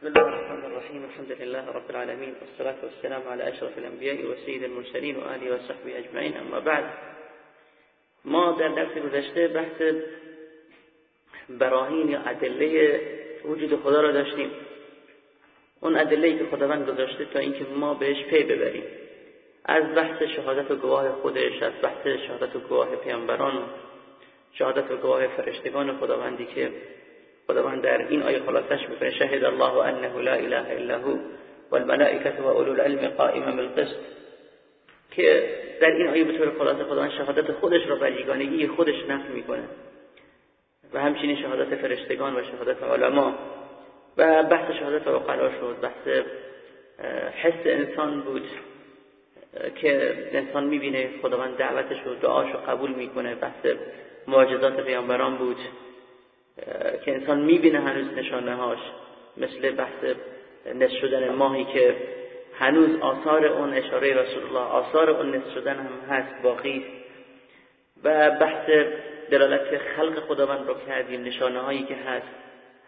بسم الله الرحمن الرحيم الحمد لله رب العالمين والصلاة والسلام على أشرف الأنبياء وسيد المرسلين وآله وصحبه أجمعين أما بعد. ما در درس گذشته بحث براهین یا ادله وجود خدا را داشتیم. اون ادله که خداوند گذاشته تا اینکه ما بهش پی ببریم. از بحث شهادت و گواه خودش از بحث شهادت و گواه پیامبران شهادت و گواه فرشتگان خداوندی که خداوند در این آیه خلاصش می‌کنه شهد الله انه لا اله الا هو والملائکه و اولو العلم قائما بالقسط. که در این آیه به طور خلاصه خداوند شهادت خودش را بر یگانگی خودش نفی می‌کنه و همچنین شهادت فرشتگان و شهادت علما. و بحث شهادت عقلا شد. بحث حس انسان بود که انسان می‌بینه خداوند دعوتش و دعاشو قبول می‌کنه. بحث معجزات پیامبران بود. که انسان می‌بینه هنوز نشانه هاش مثل بحث نصف شدن ماهی که هنوز آثار اون اشاره رسول الله آثار اون نصف شدن هم هست باقی و بحث دلالت خلق خداوند رو کردیم نشانه هایی که هست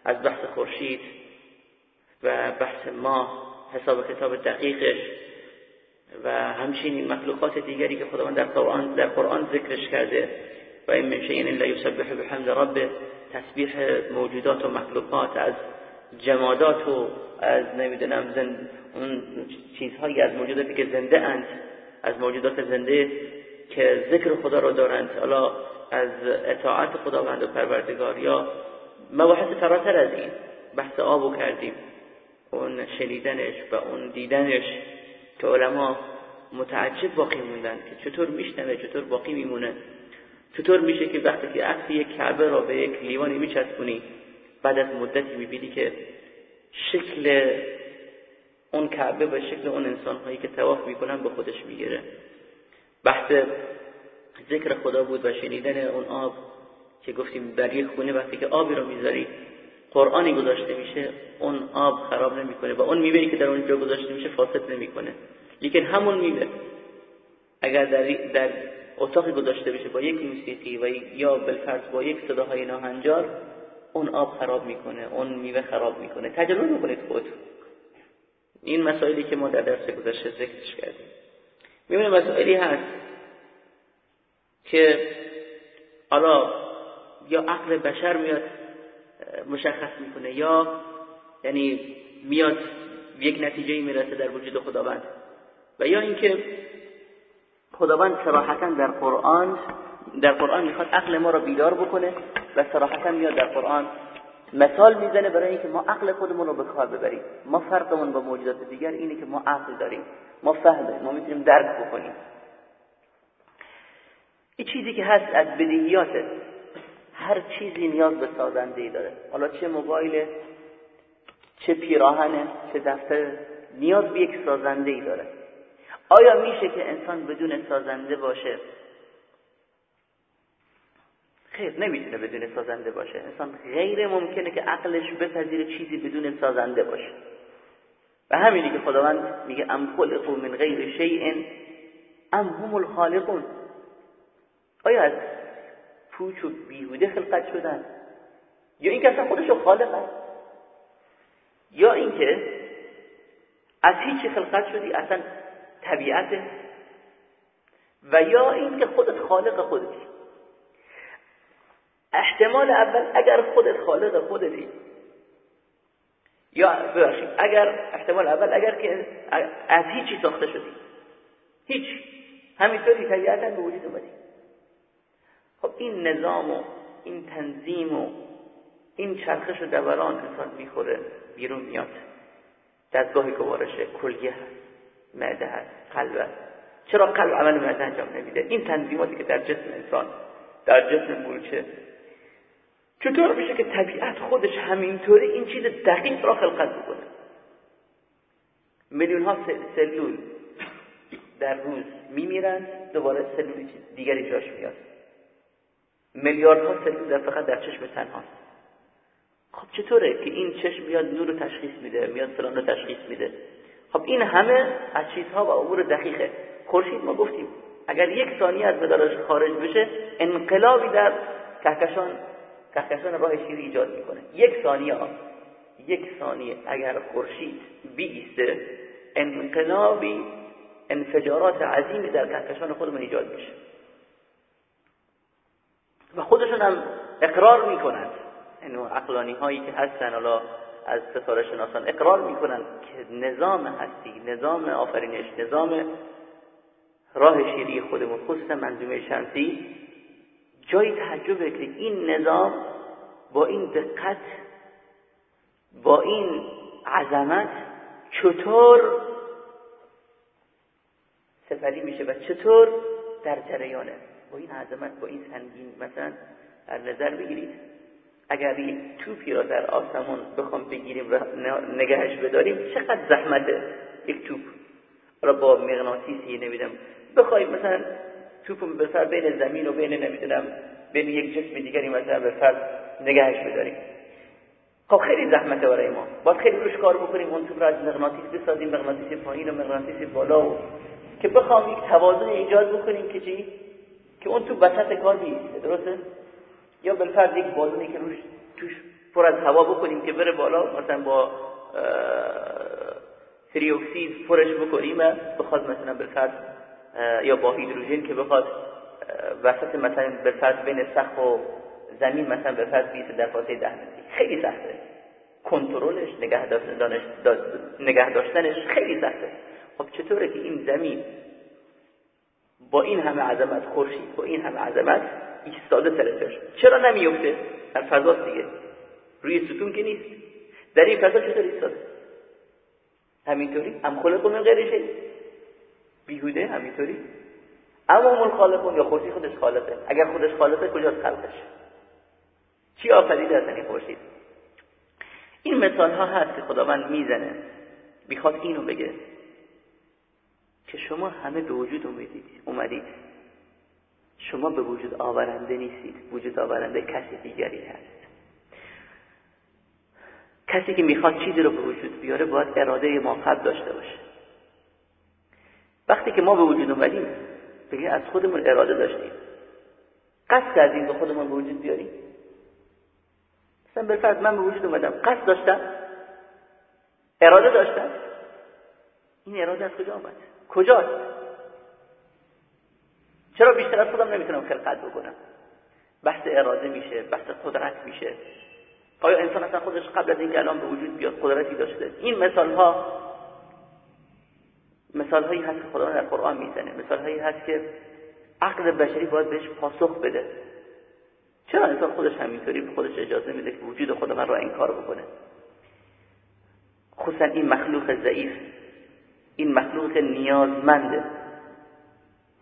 از بحث خورشید و بحث ماه حساب کتاب دقیقش و همچنین مخلوقات دیگری که خداوند در قرآن ذکرش کرده. و این من شیء الا یسبح بحمد ربه تسبیح موجودات و مخلوقات از جمادات و از نمی‌دونم زند اون چیزهایی از موجوداتی که زنده اند از موجودات زنده که ذکر خدا رو دارند. حالا از اطاعت خداوند و پروردگار یا مباحث فراتر از این بحث آبو کردیم. اون شنیدنش و اون دیدنش که علما متعجب باقی موندن که چطور میشنوه چطور باقی میمونه. چطور میشه که وقتی که عکس یک کعبه را به یک لیوانی میچسبونی بعد از مدتی می‌بینی که شکل اون کعبه و شکل اون انسان هایی که تواف می‌کنن به خودش می‌گیره. بحث ذکر خدا بود و شنیدن اون آب که گفتیم در یک خونه وقتی که آبی رو می‌ذاری قرآنی گذاشته میشه اون آب خراب نمی‌کنه و اون میوهی که در اونجا گذاشته میشه فاسد نمی‌کنه. لیکن همون میوه اگر در, در اتاقی گذاشته بشه با یک موسیقی و یا بالفرض با یک صداهای ناهنجار اون آب خراب می‌کنه اون میوه خراب می‌کنه. تجربه می‌کنید خود این مسائلی که ما در درس گذشته ذکرش کردیم. می‌بینه مسائلی هست که حالا یا عقل بشر میاد مشخص می‌کنه یا یعنی میاد یک نتیجه می‌رسه در وجود خداوند. و یا اینکه خداوند صراحتا در قرآن در قرآن می‌خواد عقل ما رو بیدار بکنه و صراحتا میاد در قرآن مثال می‌زنه برای اینکه ما عقل خودمون رو به کار ببریم. ما فرقمون با موجودات دیگر اینه که ما عقل داریم. ما فهمه ما می‌تونیم درک بکنیم. این چیزی که هست از بدیهیاته هر چیزی نیاز به سازنده ای داره. حالا چه موبایل چه پیراهنه چه دفتر نیاز به یک سازنده ای داره. آیا میشه که انسان بدون سازنده باشه؟ خیر نمی‌تونه بدون سازنده باشه. انسان غیر ممکنه که عقلش بپذیره چیزی بدون سازنده باشه. و همینی که خداوند میگه ام خلقوا من غیر شیء ام هم الخالقون. آیا از پوچ و بیهوده خلقت شدن؟ یا اینکه اصلا خودشو خالق هست یا اینکه از هیچی خلقت شدی اصلا طبیعت و یا اینکه خودت خالق خودتی. احتمال اول اگر خودت خالق خودتی یا ببخشید اگر احتمال اول اگر که از هیچی ساخته شدی. هیچ. همینطوری طبیعتا به وجود اومدی. خب این نظام و این تنظیم و این چرخش و دوران انسان می‌خوره بیرون میاد. دستگاه گوارشه کلیه هست. معده هست قلب. چرا قلب عمل معده انجام نمیده؟ این تنظیماتی که در جسم انسان در جسم مولچه چطور میشه که طبیعت خودش همینطوری این چیز دقیق را خلقت بکنه. میلیون ها سلول در روز میمیرند دوباره سلول دیگری جاش میاد. میلیاردها سلول در فقط در چشم تنهاست. خب چطوره که این چشم میاد نور رو تشخیص میده میاد فلان رو تشخیص میده؟ خب این همه از چیزها و امور دقیقه. خورشید ما گفتیم اگر یک ثانیه از مدارش خارج بشه انقلابی در کهکشان کهکشان راه شیری ایجاد می‌کنه. یک ثانیه یک ثانیه. اگر خورشید بیسته انقلابی انفجارات عظیمی در کهکشان خودمون ایجاد میشه. و خودشون هم اقرار می‌کنند. این عقلانی هایی که هستن حالا از ستاره شناسان اقرار می‌کنن که نظام هستی نظام آفرینش نظام راه شیری خودمون خصوصا منظومه شمسی جایی تعجبه که این نظام با این دقت با این عظمت چطور سفری میشه و چطور در جریانه. با این عظمت با این سنگین مثلا در نظر بگیرید. اگر یک توپی را در آسمون بخوام بگیریم و نگهش بداریم چقدر زحمته یک توپ. را با مغناطیسی نمیدم بخوایم مثلا توپ به فرد بین زمین و بین نمی‌دونم بین یک جسم دیگری مثلا به فرد نگهش بداریم. خب خیلی زحمته برای ما. باید خیلی روش کار بکنیم اون توپ را از مغناطیس بسازیم مغناطیس پایین و مغناطیس بالا و که بخوام یک توازن ایجاد بکنیم که چی؟ که اون تو وسط کار بیسته. درسته؟ یا بالفرض یک بالونی که روش توش پر از هوا بکنیم که بره بالا مثلا با سری اکسید پرش بکنیم بخواد مثلا بالفرض یا با هیدروژن که بخواد وسط مثلا بالفرض بین سقف و زمین مثلا بالفرض بیسته در فاصله ده خیلی سخته. کنترلش نگه داشتنش نگه داشتنش خیلی سخته. خب چطوره که این زمین با این همه عظمت خورشید با این همه عظمت ایستاده سر چرا نمیفته در فضاست دیگه. روی ستون که نیست. در این فضا چطور ایستاده؟ همینطوری؟ هم خلق من غیر شد بیهوده؟ همینطوری؟ اما اون خالقون یا خورشید خودش خالقه. اگر خودش خالقه کجاست خلقش؟ چی آفریده از این خورشید؟ این مثال ها هست که خداوند می‌زنه. می‌خواد اینو بگه. که شما همه به وجود اومدید اومدید. شما به وجود آورنده نیستید. وجود آورنده کسی دیگری هست. کسی که می‌خواد چیزی رو به وجود بیاره باید اراده ما قبل داشته باشه. وقتی که ما به وجود اومدیم بگه از خودمون اراده داشتیم. قصد کردیم به خودمون به وجود بیاریم. مثلا بالفرض من به وجود اومدم. قصد داشتم. اراده داشتم. این اراده از کجا آمد کجاست؟ چرا بیشتر از خودم نمی‌تونم خلقت بکنم؟ بحث اراده میشه بحث قدرت میشه. آیا انسان اصلا خودش قبل از اینکه الان به وجود بیاد قدرتی داشته این مثال ها مثال هایی هست که خدا در قرآن می‌زنه. مثال هایی هست که عقل بشری باید بهش پاسخ بده. چرا انسان خودش همینطوری به خودش اجازه میده که وجود خدا را انکار بکنه؟ خصوصا این مخلوق ضعیف این مخلوق نیازمنده.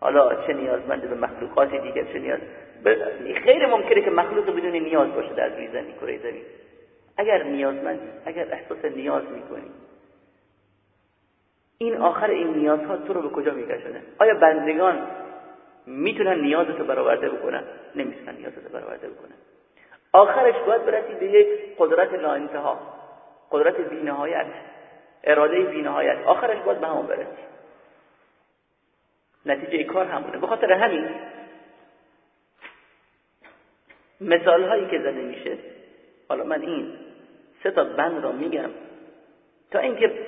حالا چه نیازمنده به مخلوقات دیگر چه نیاز. غیر ممکنه که مخلوق بدون نیاز باشه در روی زمین کره زمین. اگر نیازمندی اگر احساس نیاز می‌کنی. این آخر این نیازها تو رو به کجا میکشونه؟ آیا بندگان می‌تونن نیازتو برآورده بکنن؟ نمی‌تونن نیازتو برآورده بکنن. آخرش باید برسی به یک قدرت لا انتها قدرت بینهایت اراده بینهایت. آخرش باید به همون برسی. نتیجه کار همونه. به خاطر همین مثال هایی که زده میشه حالا من این سه تا بند را میگم تا اینکه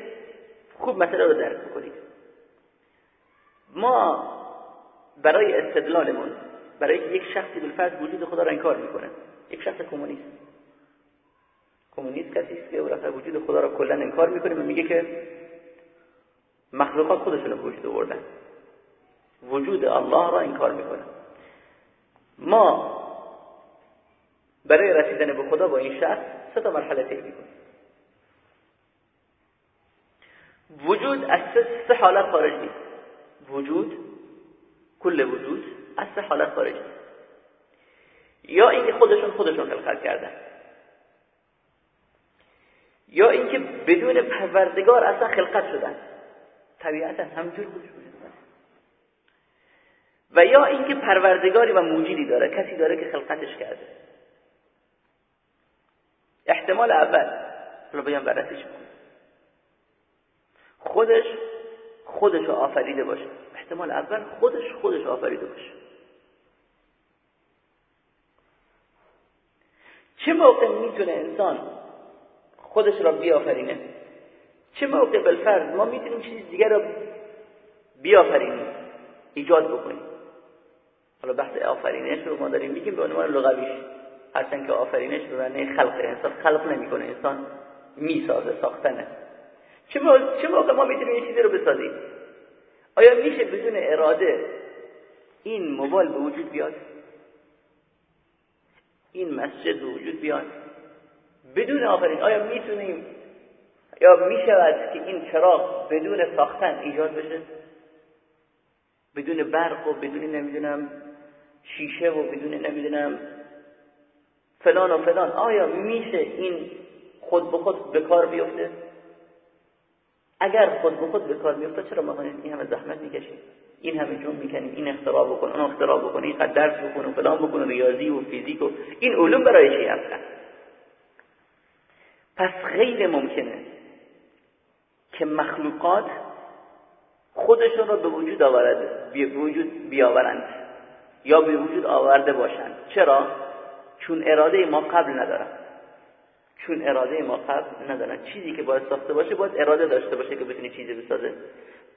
خوب مسئله رو درک بکنید. ما برای استدلالمون برای یک شخصی بالفرض وجود خدا را انکار می‌کنه یک شخص کمونیست. کمونیست کسی است که وجود خدا را کلا انکار می‌کنه و میگه که مخلوقات خودشون رو وجود آوردن. وجود الله را انکار می‌کنه. ما برای رسیدن به خدا با این شخص سه تا مرحله طی می‌کنیم. وجود از سه حالت خارج نیست. وجود کل وجود از سه حالت خارج نیست. یا اینکه خودشون خودشون خلق کردن. یا اینکه بدون پروردگار اصلا خلقت شدن. طبیعتا همجور خودش وجود و یا اینکه پروردگاری و موجودی داره کسی داره که خلقتش کرده. احتمال اول رو بیان بررسیش خودش خودش رو آفریده باشه. احتمال اول خودش خودش آفریده باشه. چه موقع می‌تونه انسان خودش را بیافرینه؟ چه موقع بالفرض ما می‌تونیم چیز دیگر را بیافرینیم ایجاد بکنیم؟ حالا بحث آفرینش رو ما داریم میگیم به عنوان لغویش. هرچند که آفرینش به معنی خلق انسان خلق نمی‌کنه انسان می‌سازه ساختنه. چه چه موقع ما می‌تونیم چیزی رو بسازیم؟ آیا میشه بدون اراده این موبایل به وجود بیاد؟ این مسجد به وجود بیاد؟ بدون آفرین آیا می‌تونیم؟ یا می‌شود که این چراغ بدون ساختن ایجاد بشه؟ بدون برق و بدون نمی‌دونم شیشه و بدون نمی‌دونم فلان و فلان. آیا میشه این خود به خود به کار بیفته؟ اگر خود به خود به کار بیفته چرا ما این همه زحمت می‌کشیم؟ این همه جون می‌کنیم این اختراع بکن اون اختراع بکن این درس بکن فلان بکن ریاضی و فیزیک و این علوم برای چی هستن؟ پس غیر ممکنه که مخلوقات خودشون رو به وجود آورد به وجود بیاورند. یا به وجود آورده باشند. چرا؟ چون اراده ما قبل ندارن. چون اراده ما قبل ندارن. چیزی که باید ساخته باشه باید اراده داشته باشه که بتونه چیزی بسازه.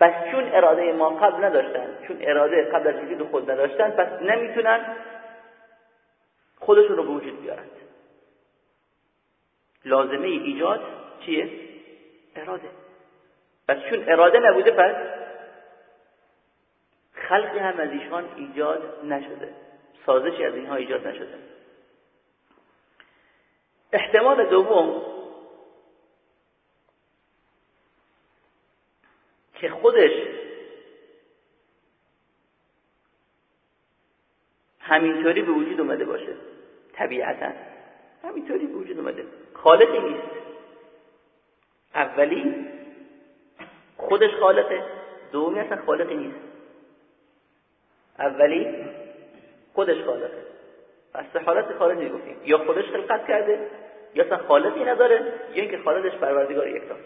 پس چون اراده ما قبل نداشتن چون اراده قبل از وجود خود نداشتن پس نمی‌تونن خودشون رو به وجود بیارند لازمه ایجاد چیه؟ اراده. پس چون اراده نبوده پس خلقی هم از ایشان ایجاد نشده. سازشی از اینها ایجاد نشده. احتمال دوم که خودش همینطوری به وجود اومده باشه. طبیعتا همینطوری به وجود اومده. خالقی نیست. اولی خودش خالقه. دومی اصلا خالقی نیست. اولی خودش خالقه پس حالت خالقی گفتیم یا خودش خلقت کرده یا اصلا خالقی نداره یا اینکه خالقش پروردگار یکتاست.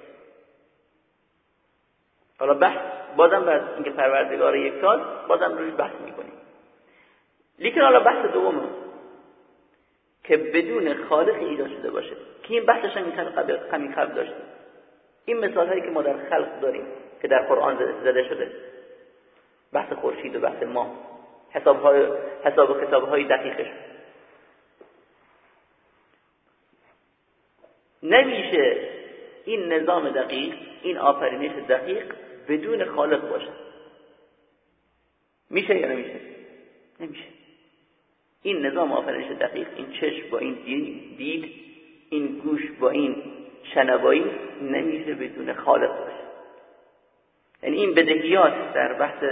حالا بحث بازم بر اینکه پروردگار یکتاست بازم روش بحث می‌کنیم. لیکن حالا بحث دوم که بدون خالق ایجاد شده باشه. که این بحثش هم قبل قبل داشتیم. این مثال هایی که ما در خلق داریم که در قرآن زده شده. بحث خورشید و بحث ما حساب, های حساب و کتاب های دقیقش. نمیشه این نظام دقیق این آفرینش دقیق بدون خالق باشه. میشه یا نمیشه؟ نمیشه. این نظام آفرینش دقیق این چشم با این دید این گوش با این شنوایی نمیشه بدون خالق باشه. یعنی این بدهیات در بحث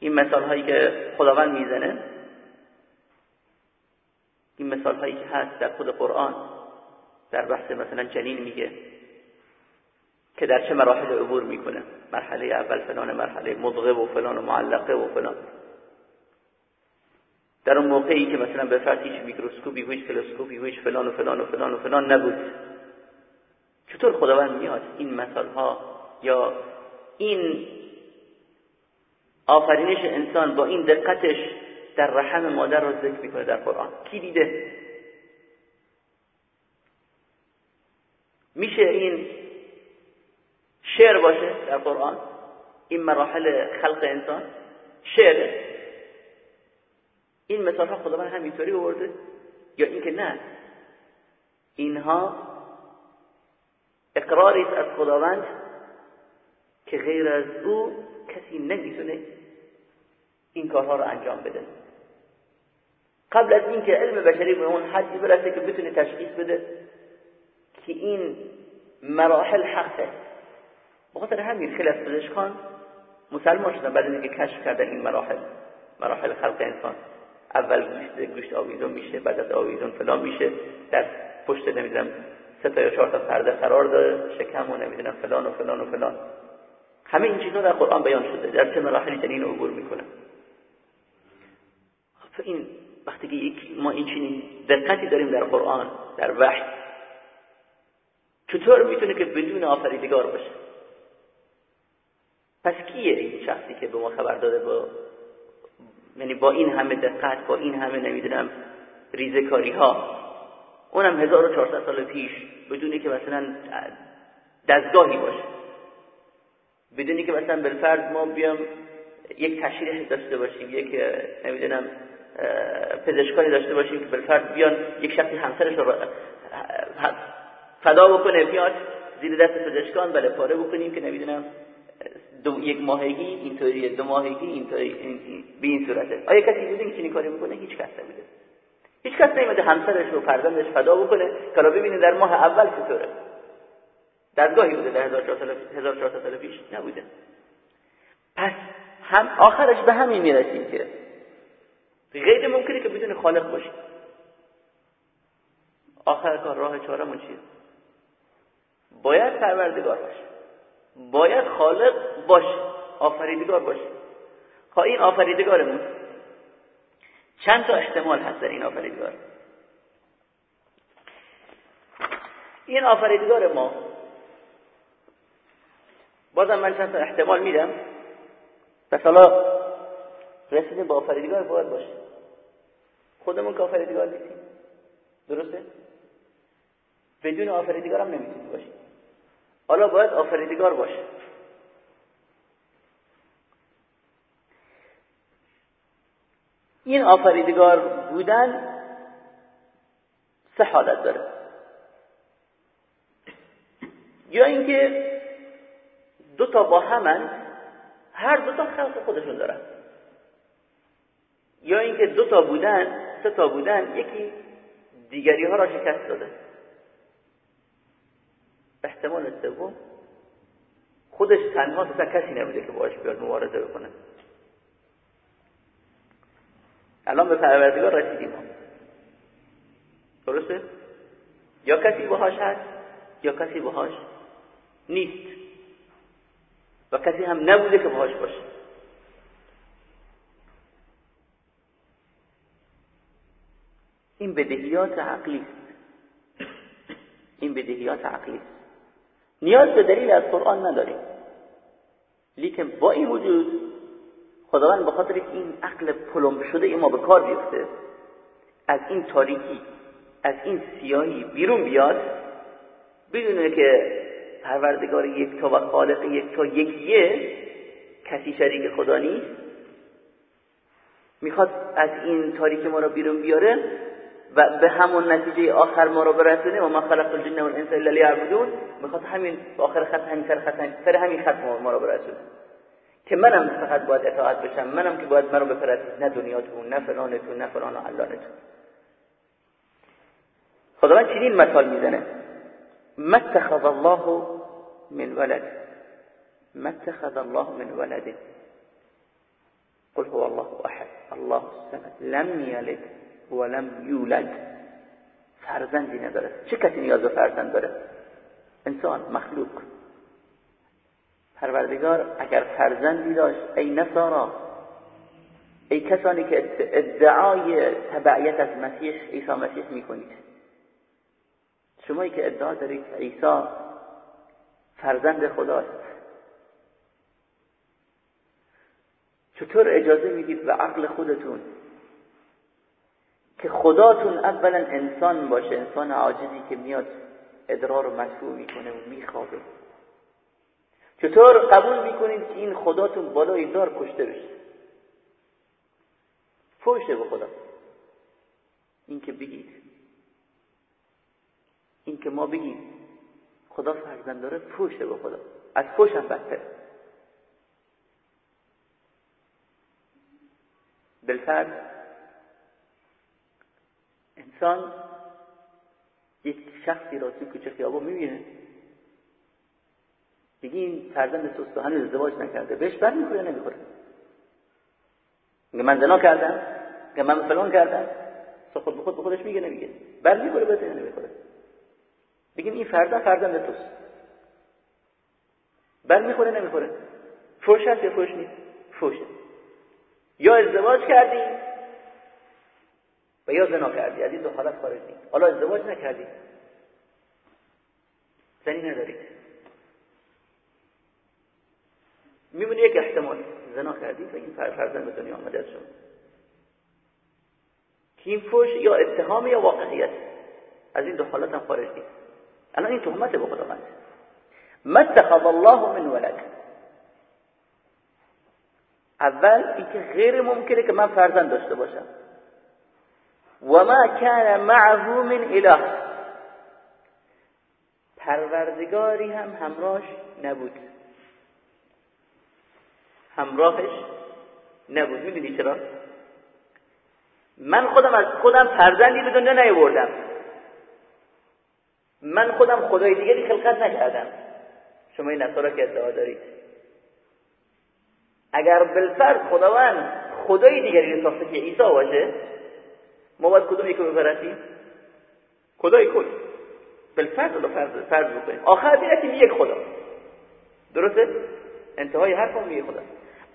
این مثال هایی که خداوند می‌زنه این مثال هایی که هست در خود قرآن در بحث مثلا جنین میگه که در چه مراحل عبور می‌کنه مرحله اول فلان مرحله مضغه و فلان و معلقه و فلان. در اون موقعی که مثلا به فرض هیچ میکروسکوپی و هیچ تلسکوپی و هیچ فلان و فلان و فلان و فلان نبود. چطور خداوند میاد این مثال ها یا این آفرینش انسان با این دقتش در رحم مادر رو ذکر می‌کنه در قرآن. کی دیده؟ میشه این شعر باشه در قرآن؟ این مراحل خلق انسان؟ شعره این مثال ها خداوند همینطوری آورده. یا اینکه نه. اینها اقراری از خداوند که غیر از او کسی نمی‌تونه این کارها رو انجام بده. قبل از اینکه علم بشری به اون حدی برسه که بتونه تشخیص بده که این مراحل حقه بخاطر همین خیلی از پزشکان مسلمان شدن بعد اینکه کشف کردن این مراحل. مراحل خلق انسان. اول گوشت گوشت آویزون میشه بعد از آویزون فلان میشه. در پشت نمی‌دونم سه تا یا چهار تا پرده قرار داره شکم نمی‌دونم فلان و فلان و فلان. همه این چیزها در قرآن بیان شده. در چه مراحلی جنین عبور می‌کنه. خب این وقتی که ما این چنین دقتی داریم در قرآن در وحی چطور می‌تونه که بدون آفریدگار باشه؟ پس کیه این شخصی که به ما خبر داده با یعنی با این همه دقت با این همه نمی‌دونم ریزکاری ها اونم 1400 سال پیش بدونی که مثلا دستگاهی باشه. بدونی که مثلا بالفرض ما بیام یک تشریح داشته باشیم یک نمی‌دونم پزشکانی داشته باشیم که بالفرض بیان یک شخصی همسرش رو فدا بکنه بیاد زیر دست پزشکان بله پاره بکنیم که نمی‌دونم دو یک ماهگی اینطوری دو ماهگی اینطوری این به این صورته. آیا کسی بوده که چنین کاری بکنه؟ هیچ کس نمیده. هیچ کس نمیده همسرش و فرزندش فدا بکنه. که ببینه در ماه اول چطوره. دستگاهی بوده در 1400 سال پیش نبوده. پس هم آخرش به همین می‌رسیم که غیر ممکنه که بدون خالق باشیم آخر کار راه چهارمون چیه؟ باید پروردگار باشه. باید خالق باشه. آفریدگار باشه. ها این آفریدگارمون چند تا احتمال هست در این آفریدگار؟ این آفریدگار ما بازم من چند تا احتمال میدم. پس رسیدیم با آفریدگار باید باشه. خودمون که آفریدگار نیستیم. درسته؟ بدون آفریدگار هم نمی‌تونیم باشیم. حالا باید آفریدگار باشه. این آفریدگار بودن سه حالت داره. یا اینکه دو تا با همن هر دو تا خلق خودشون دارن. یا اینکه دو تا بودن سه تا بودن یکی دیگری ها را شکست داده. احتمال سوم خودش تنها اصلا کسی نبوده که باش بیاد مبارزه بکنه. الان به پروردگار رسیدیم. درسته؟ یا کسی باهاش هست یا کسی باهاش نیست. و کسی هم نبوده که باهاش باشه. این بدهیات عقلی است. این بدهیات عقلی است. نیاز به دلیل از قرآن نداریم. لیکن با این وجود خداوند به خاطر این عقل پلم شده ما به کار بیفته از این تاریکی از این سیاهی بیرون بیاد بدونه که پروردگار یک تا و خالق یک تا یکیه کسی شریک خدا نیست می‌خواد از این تاریک ما را بیرون بیاره و به همون نتیجه آخر ما رو برسونه و ما خلق الجن والانس الا لیعبدون می‌خواد همین آخر خط همین سر خط سر همین خط ما رو برسونه که منم فقط باید اطاعت بشم. منم که باید منو بپرستید. نه دنیاتون نه فلانتون نه فلان و علانتون خداوند چنین مثال می‌زنه. ما اتخذ الله من ولد. ما اتخذ الله من ولد قل هو الله احد. الله الصمد. لم يلد ولم یولد. فرزندی نداره. چه کسی نیاز به فرزند داره؟ انسان مخلوق. پروردگار اگر فرزندی داشت ای نصارا ای کسانی که ادعای تبعیت از مسیح عیسی مسیح می‌کنید. شمایی که ادعا دارید عیسی فرزند خداست. چطور اجازه می‌دید به عقل خودتون که خداتون اولا انسان باشه انسان عاجزی که میاد ادرار رو مدفوع می‌کنه و میخوابه. چطور قبول می‌کنید که این خداتون بالای دار کشته بشه؟ فوشه به خدا. این که بگید. این که ما بگید خدا فرزند داره فوشه به خدا. از فوش هم بدتر بالفرد انسان یک شخصی را توی کوچه خیابان می‌بینه. میگه این فرزند و هنوز ازدواج نکرده. بهش بر می‌خوره نمی‌خوره. من زنا کردم. من فلان کردم. تو خود به خود به خودش میگه نمیگه. بر می‌خوره بهش نمی‌خوره. بگیم این فرزند فرزند توست. بر می‌خوره نمی‌خوره. فوش هست یا فوش نیست؟ فوشه یا ازدواج کردی و یا زنا کردی. از این دو حالت خارج حالا ازدواج نکردی. زنی ندارید میمونه یک احتمال. زنا کردی و این فرزند به دنیا آمده که این فوش یا اتهام یا واقعیت. از این دو حالت هم خارج نیست. الان این تهمت به ما اتخذ الله من ولد. اول اینکه غیر ممکنه که من فرزند داشته باشم. و ما کان معه من اله پروردگاری هم همراهش نبود. همراهش نبود. می‌دونی چرا؟ من خودم از خودم فرزندی به دنیا نیاوردم. من خودم خدای دیگری خلقت نکردم. شما این نصارا که ادعا دارید. اگر بالفرض خداوند خدای دیگری ساخته که عیسی باشه ما باید کدوم یکی بپرستیم خدای کل. بالفرض رو فرض, فرض بکنیم. آخر بیرسیم یک خدا. درسته؟ انتهای حرفم یک خدا.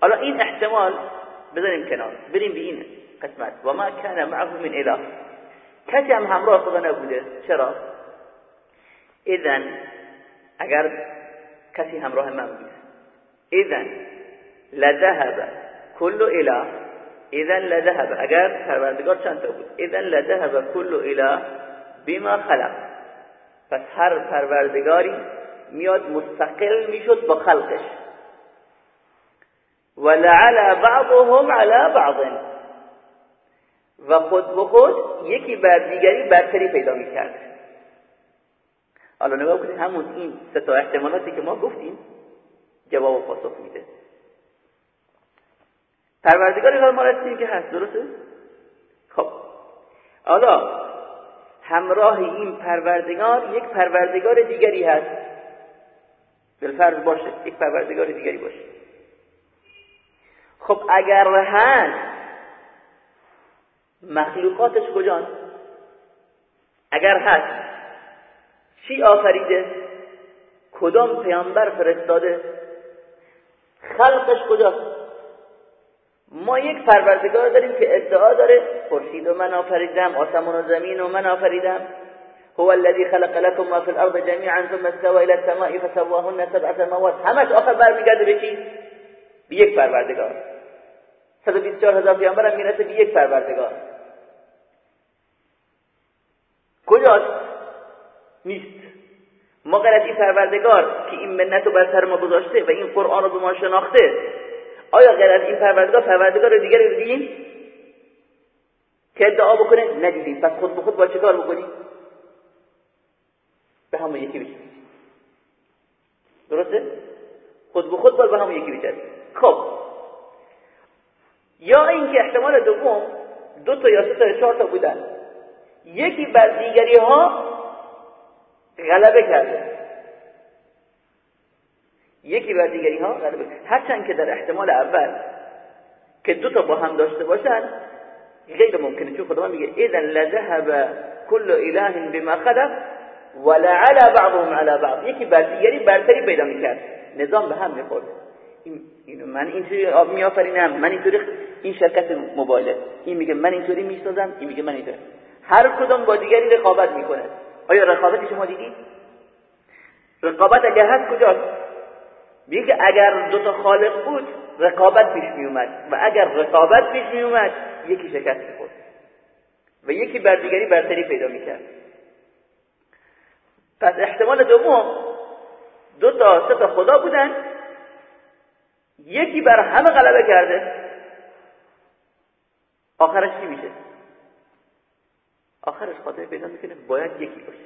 حالا این احتمال بذاریم کنار. بریم به این قسمت. و ما کان معه من اله. کسی هم همراه خدا نبوده. چرا؟ اذن اگر کسی همراه من بود اذن لذهب كل اله. اذن لذهب. اگر پروردگار چند تا بود؟ اذن لذهب كل اله بما خلق. پس هر پروردگاری میاد مستقل می‌شد با خلقش. ولعل بعضهم على بعض. و خود به خود یکی بر دیگری برتری پیدا می‌کرد. حالا نگاه کنید همون این سه تا احتمالاتی که ما گفتیم جواب و پاسخ میده. پروردگاری ما رسیدیم که هست. درسته؟ خب. حالا همراه این پروردگار یک پروردگار دیگری هست. بالفرض باشه. یک پروردگار دیگری باشه. خب اگر هست مخلوقاتش کجان؟ اگر هست چی آفریده؟ کدام پیامبر فرستاده؟ خلقش کجاست؟ ما یک پروردگار داریم که ادعا داره خورشید و من آفریدم آسمان و زمین و من آفریدم. هو الذي خلق لكم ما في الارض جميعا ثم استوى الى السماء فسواهن سبع سماوات. همش آخر برمیگرده به چی؟ به یک پروردگار. 124 هزار پیامبر هم می‌رسه به یک پروردگار. کجاست؟ نیست. ما غلطی پروردگار که این منت رو بر سر ما گذاشته و این قرآن رو به ما شناخته آیا غیر از این پروردگار پروردگار دیگری رو دیدیم که ادعا بکنه؟ ندیدیم پس خود به خود با چه کار بکنیم به همون یکی بشیم درسته؟ خود به خود باید به همون یکی بشیم خب. یا اینکه احتمال دوم دو تا یا سه تا چهار تا بودن. یکی بر دیگری ها غلبه کرده. یکی بر دیگری ها غلبه. هرچند که در احتمال اول که دو تا با هم داشته باشن غیر ممکنه چون خدا میگه اذا لذهب كل اله بما خلق ولعلى بعضهم على بعض. یکی بر دیگری برتری پیدا می‌کرد. نظام به هم می‌خورد. این من اینطوری آب میآفرینم من اینطوری این شرکت موبایل این میگه من اینطوری می‌سازم این میگه من اینطوری. هر کدوم با دیگری رقابت می‌کنه آیا رقابت شما دیدید رقابت اگر هست کجاست؟ میگه اگر دو تا خالق بود رقابت پیش می اومد و اگر رقابت پیش می اومد یکی شکست می‌خورد و یکی بر دیگری برتری پیدا می‌کرد. پس احتمال دوم دو تا سه تا خدا بودن یکی بر همه غلبه کرده. آخرش چی میشه؟ آخرش خاطر پیدا می‌کنه باید یکی باشه.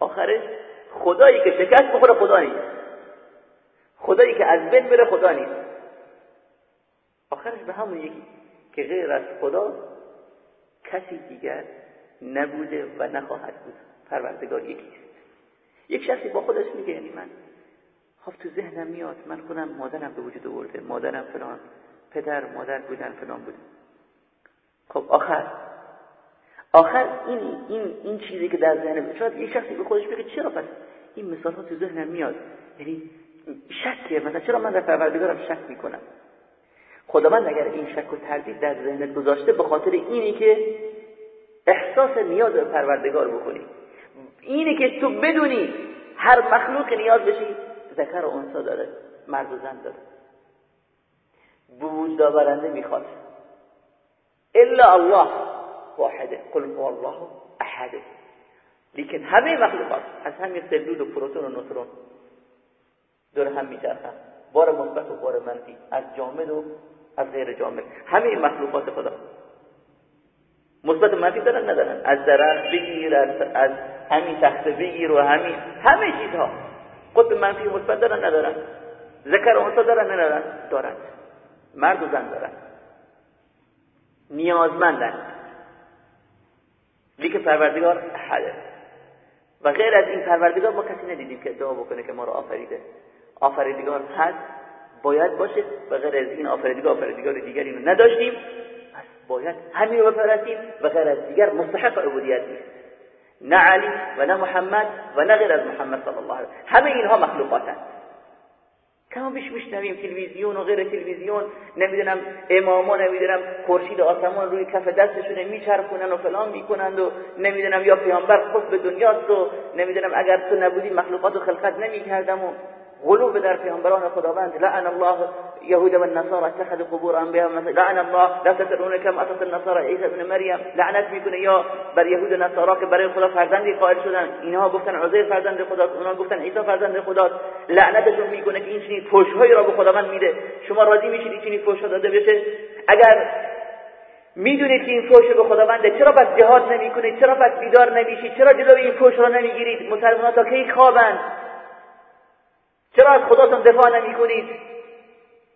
آخرش خدایی که شکست بخوره خدا نیست خدایی که از بین بره خدا نیست. آخرش به همون یکی که غیر از خدا کسی دیگر نبوده و نخواهد بود. پروردگار یکی است. یک شخصی با خودش میگه یعنی من. خب تو ذهنم میاد من خودم مادرم به وجود آورده. مادرم فلان پدر مادر بودن فلان بودن. خب آخر. آخر این این این چیزی که در ذهن شاید یه شخصی به خودش بگه چرا پس؟ این مثال ها تو ذهنم میاد. یعنی شکه مثلا چرا من در پروردگارم شک می‌کنم؟ خداوند اگر این شک و تردید در ذهنت گذاشته به خاطر اینی که احساس نیاز به پروردگار بکنی. اینی که تو بدونی هر مخلوق نیاز بشی ذکر و انسا داره مرد و زن داره. به وجود آورنده می‌خواد. الا الله واحده. قل هو الله احد حده لیکن همه مخلوقات از همین سلول و پروتون و نوترون دور هم میچرخن بار مثبت و بار منفی. از جامد و از غیر جامد. همه مخلوقات خدا. مثبت و منفی دارن ندارن؟ از درخت بگیر از, از همین تخته بگیر و همین همه چیزها. قطب منفی و مثبت دارن ندارن؟ ذکر و دارن ندارن؟ دارن. مرد و زن دارن. نیازمندن. لیکن پروردگار حده. و غیر از این پروردگار ما کسی ندیدیم که ادعا بکنه که ما رو آفریده. آفریدگار هست باید باشه. و غیر از این آفریدگار آفریدگار دیگری رو نداشتیم. پس باید همین رو بپرستیم و غیر از دیگر مستحق عبودیت نیست. نه علی و نه محمد و نه غیر از محمد صلی الله علیه همه اینها مخلوقاتند کما بیش میشنویم تلویزیون و غیر تلویزیون نمی‌دونم اماما نمی‌دونم خورشید آسمان روی کف دستشونه میچرخونن و فلان می‌کنند و نمی‌دونم یا پیامبر خود به دنیاست و نمی‌دونم اگر تو نبودی مخلوقات و خلقت نمی‌کردم و غلوب در پیامبران خداوند. لعن الله يهود والنصارى اتخذوا قبور انبياء لعن الله لا تترون كم اتت النصارى عيسى ابن مريم لعنت می‌کنه. یا بر یهود و نصارا که برای خدا فرزندی قائل شدن. اینها گفتن عزیر فرزند خدا اونها گفتن عیسی فرزند خدا لعنتشون می‌کنه که این چنین فحشهایی را به خداوند میده. شما راضی میشید این چنین فحش داده بشه؟ اگر می‌دونید که این فحش به خداونده چرا بس جهاد نمی‌کنید؟ چرا بس بیدار نمیشید؟ چرا جلوی این فحش را نمی‌گیرید؟ مسلمان تا کی خوابند؟ چرا از خداتون دفاع نمی کنید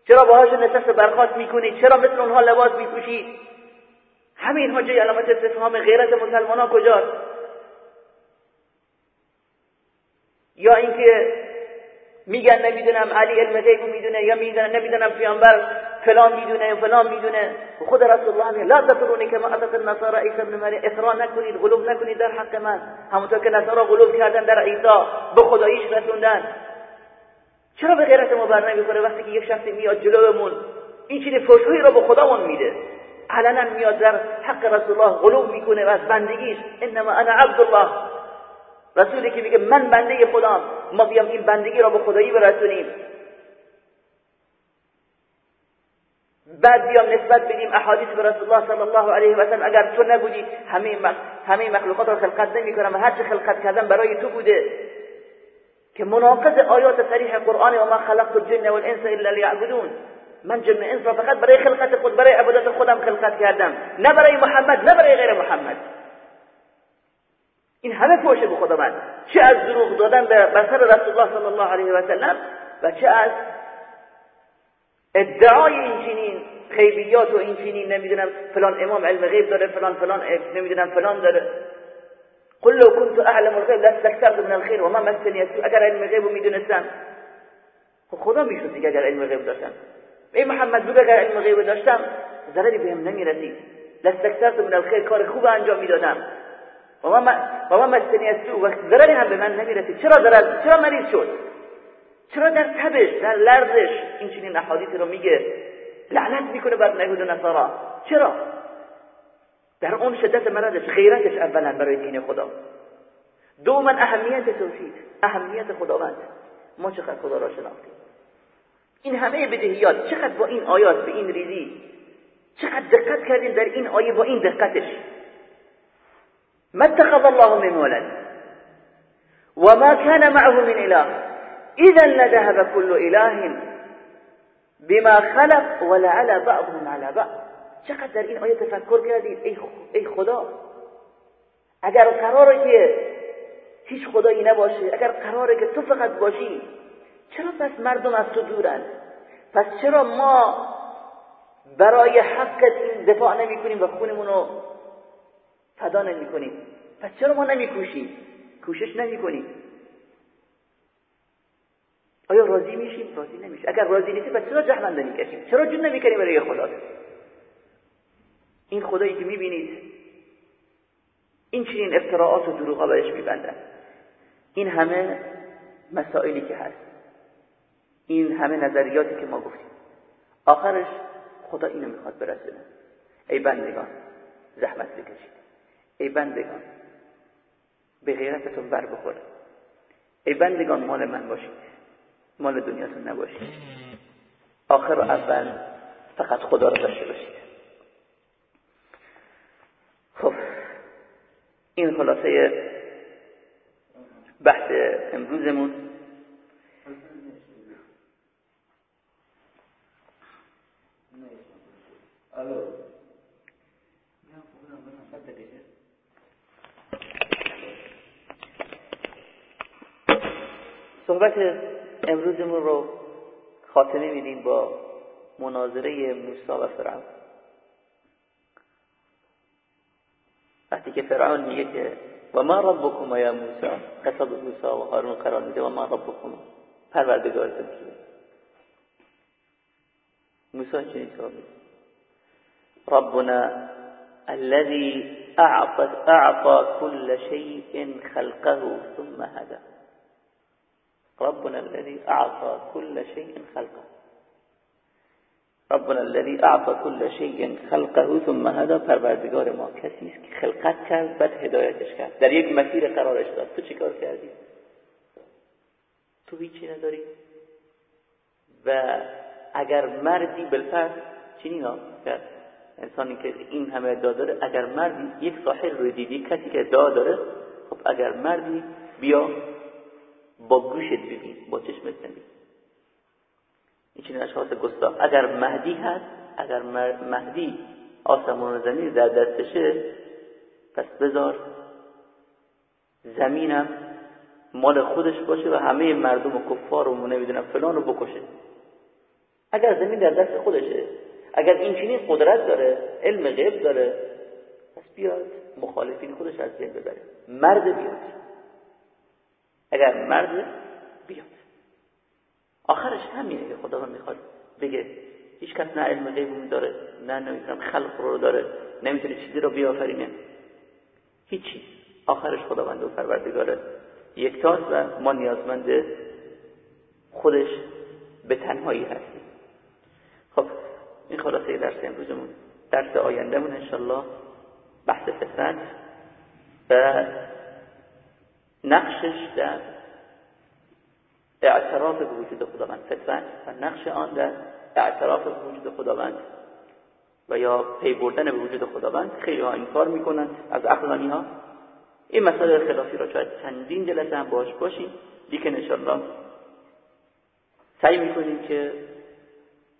چرا باهاشون نشست برخواست می‌کنید؟ چرا مثل اونها لباس میپوشید؟ همه اینها جای علامت استفهام غیرت مسلمان ها کجاست؟ یا اینکه میگن نمی‌دونم علی علم غیب می‌دونه یا میگن نمی‌دونم پیامبر فلان می‌دونه فلان می‌دونه. خود رسول الله میگه لا تطرونی کما اتت النصارى عیسی ابن مریم اقرا نکنید غلوب نکنید در حق من. همونطور که نصارا غلوب کردن در عیسی به خداییش رسوندن. چرا به غیرت ما بر نمی‌خوره وقتی که یک شخصی میاد جلومون؟ این چیز فوشهایی را به خدامون میده. علنا میاد در حق رسول الله غلوب می‌کنه و از بندگیش انما انا عبد الله رسولی که میگه من بنده خدام ما بیام این بندگی را به خدایی برسونیم. بعد بیام نسبت بدیم احادیث به رسول الله صلی الله علیه و سلم. اگر تو نبودی همه همه مخلوقات را خلقت نمی‌کنم و هر چه خلقت کردن برای تو بوده. که مناقض آیات صریح قرآن و ما خلقت الجن والانس الا لیعبدون. من جن انس فقط برای خلقت خود برای عبادت خودم خلقت کردم. نه برای محمد نه برای غیر محمد. این همه فوشه به خداوند چه از دروغ دادن به بسر رسول الله صلی الله علیه و سلم و چه از ادعای این چنین خیبیات و این چنین نمی‌دونم فلان امام علم غیب داره فلان فلان نمی‌دونم فلان داره. قل لو كنت اعلم الغيب لاستكثرت من الخير وما مسني السوء اگر علم غیب می‌دونستم خب خدا می‌شد دیگه اگر علم غیب داشتم ای محمد بگو اگر علم غیب داشتم. ضرری بهم نمی‌رسید. لاستكثرت من الخير کار خوب انجام می‌دادم. و ما و ما مسنی السوء و ضرری هم به من نمی‌رسید. چرا ضرر؟ چرا مریض شد؟ چرا در تبش در لرزش این چنین احادیث رو میگه؟ لعنت می‌کنه بر یهود و نصارا. چرا؟ در اون شدت مرضش غیرتش اولا برای دین خدا. دوما اهمیت توحید اهمیت خداوند. ما چقدر خدا را شناختیم. این همه بدهیات چقدر با این آیات به این ریزی چقدر دقت کردیم در این آیه با این دقتش. ما اتخذ الله من ولد. وما كان معه من اله. اذا لذهب كل اله بما خلق ولعلى بعضهم على بعض. چقدر در این آیه تفکر کردید؟ ای, خدا. اگر قراره که هیچ خدایی نباشه اگر قراره که تو فقط باشی چرا پس مردم از تو دورن؟ پس چرا ما برای حقت این دفاع نمی کنیم و خونمون رو فدا نمی کنیم پس چرا ما نمی کوشیم کوشش نمی کنیم آیا راضی میشیم؟ راضی نمیشیم. اگر راضی نیستیم پس چرا جهنم نمی‌کشیم؟ چرا جون نمی‌کنیم برای خدا؟ این خدایی که می‌بینید این چنین افتراعات و دروغا بهش میبندن. این همه مسائلی که هست. این همه نظریاتی که ما گفتیم. آخرش خدا اینو می‌خواد برسونه. ای بندگان زحمت بکشید. ای بندگان به غیرتتون بر بخوره ای بندگان مال من باشید. مال دنیاتون نباشید. آخر و اول فقط خدا رو داشته باشید. این خلاصه بحث امروزمون. صحبت امروزمون رو خاتمه میدیم با مناظره موسی و فرعون. وقتی که فرعون میگه که و ما ربکم یا موسی خطاب موسی و هارون قرار میده و ما ربکم پروردگارتون کیه موسی چنین جواب ربنا الذي أعطى, أعطى كل شيء خلقه ثم هدى. ربنا الذي أعطى كل شيء خلقه. ربنا الذي اعطى كل شيء خلقه ثم هذا پروردگار ما کسی است که خلقت کرد بعد هدایتش کرد. در یک مسیر قرارش داد. تو چیکار کردی؟ تو هیچی نداری. و اگر مردی بالفرض چنین کرد؟ انسانی که این همه ادعا داره اگر مردی یک ساحل رو دیدی کسی که ادعا داره خب اگر مردی بیا با گوشت ببین با چشمت نبین. این چنین اشخاص گستاخ اگر مهدی هست اگر مهدی آسمان و زمین در دستشه پس بذار زمینم مال خودش باشه و همه مردم و کفار و نمی‌دونم فلان رو بکشه. اگر زمین در دست خودشه اگر این چنین قدرت داره علم غیب داره پس بیاد مخالفین خودش از بین ببره. مرد بیاد. اگر مرد بیاد. آخرش همینه که خدا می‌خواد بگه هیچ کس نه علم غیب داره نه نمی‌تونم خلق رو داره نمی‌تونه چیزی رو بیافرینه. هیچی. آخرش خداوند و پروردگاره. یکتاست و ما نیازمند خودش به تنهایی هستیم. خب این خلاصه درس امروزمون. درس آیندهمون انشالله بحث فطرت و نقشش در اعتراف به وجود خداوند. فطرت و نقش آن در اعتراف به وجود خداوند و یا پی بردن به وجود خداوند خیلی ها این کار می‌کنند. از عقلانی ها این مسئله خلافی را شاید چندین جلسه هم باش باشیم. لیکن انشاءالله سعی می‌کنیم که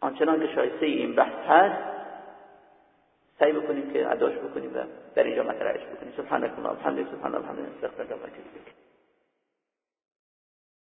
آنچنان که شایسته این بحث هست سعی بکنیم که اداش بکنیم و در اینجا مطرحش بکنیم. سبحانك اللهم وبحمدك سبحان الله وبحمده استغفرك